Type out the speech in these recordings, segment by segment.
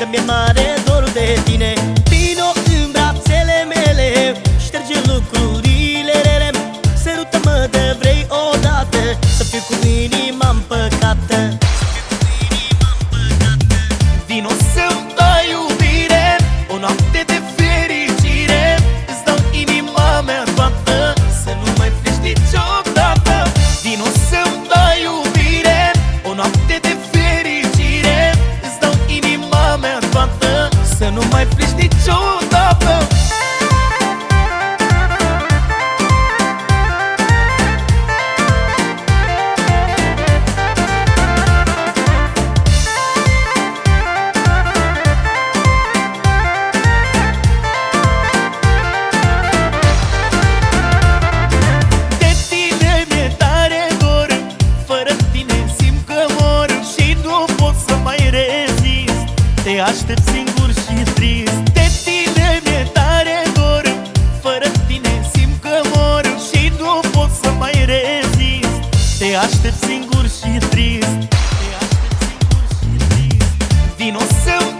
Că mi-e mare dor de tine. Te aștept singur și trist. De tine mi-e tare dor. Fără tine simt că mor Și nu pot să mai rezist. Te aștept singur și trist. Te aștept singur și trist. Vino să-mi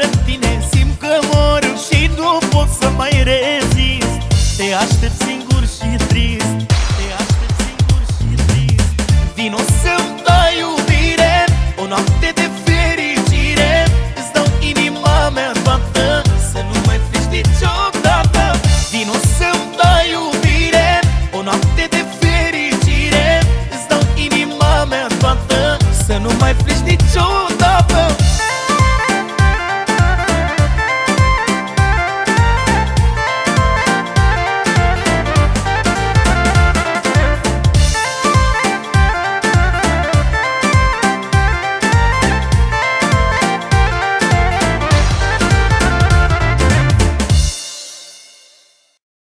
Fără tine. Simt că mor Și nu pot să mai rezist. Te aștept singur și trist. Te aștept singur și trist. Vino să-mi dai iubire. O noapte de fericire. Îți dau inima mea toată. Să nu mai pleci niciodată. Vino să-mi dai iubire. O noapte de fericire. Îți dau inima mea toată. Să nu mai pleci niciodată